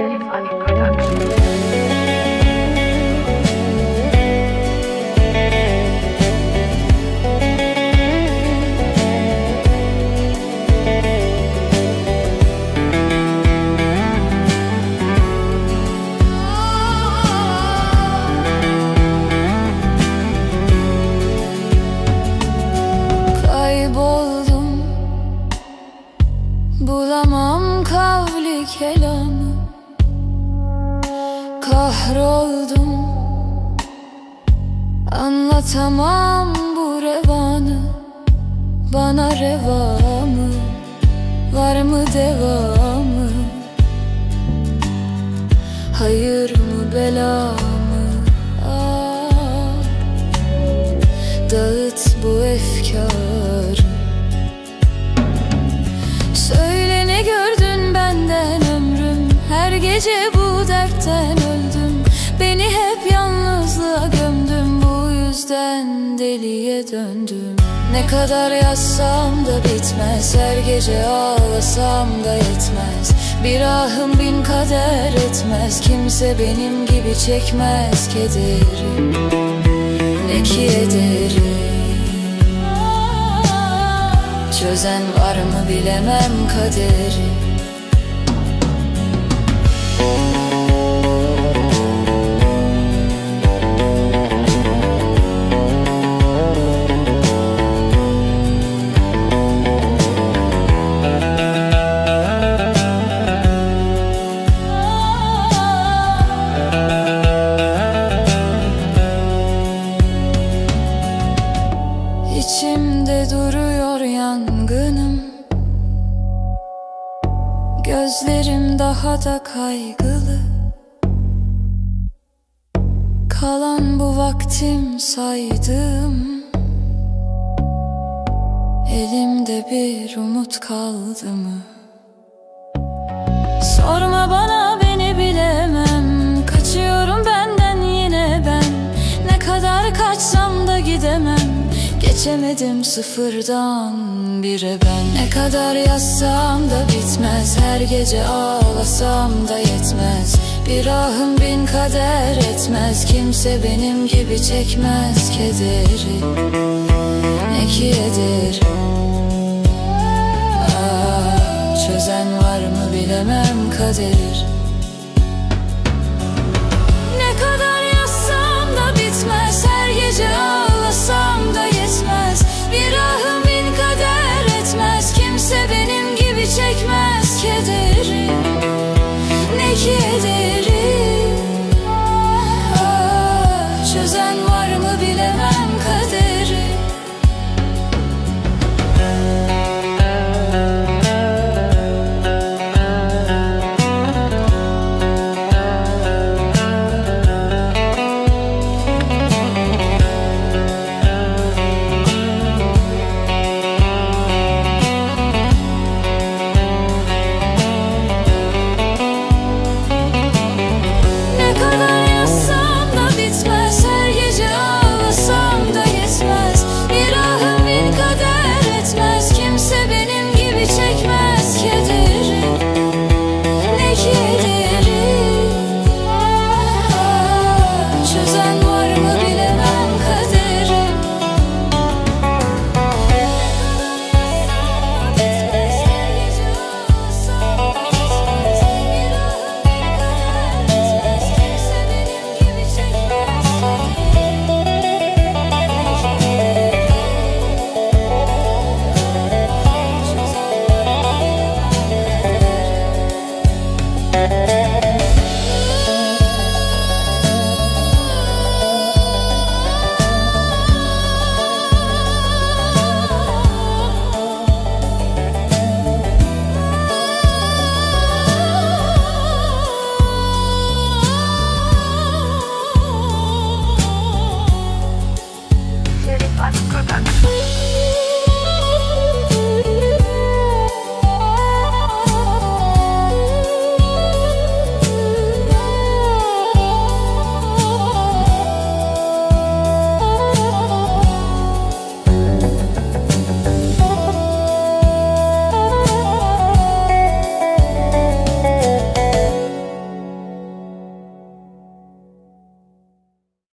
answer I'm kahroldum. Anlatamam bu revanı. Bana reva mı Var mı devamı? Hayır mı bela mı? Ah, Dağıt bu efkarı. Söyle ne gördün benden ömrüm? Her gece bu dertten öldüm Yüzden deliye döndüm. Ne kadar yazsam da bitmez Her gece ağlasam da yetmez. Bir ahım bin kader etmez Kimse benim gibi çekmez kederi. Ne ki ederim Çözen var mı bilemem kaderi Gözlerim daha da kaygılı. Kalan bu vaktim saydım Elimde bir umut kaldı mı? Sorma bana beni bilemem. Kaçıyorum benden yine ben. Ne kadar kaçsam da gidemem. Geçemedim sıfırdan bire ben. Ne kadar yazsam da bitmez gece ağlasam da yetmez. Bir ahım bin kader etmez. Kimse benim gibi çekmez kederi. Ne ki ederim Ah, Çözen var mı bilemem kader. Ne kadar yazsam da bitmez. Her gece ağlasam da yetmez. Bir ahım bin kader etmez. Kimse benim gibi çekmez kederi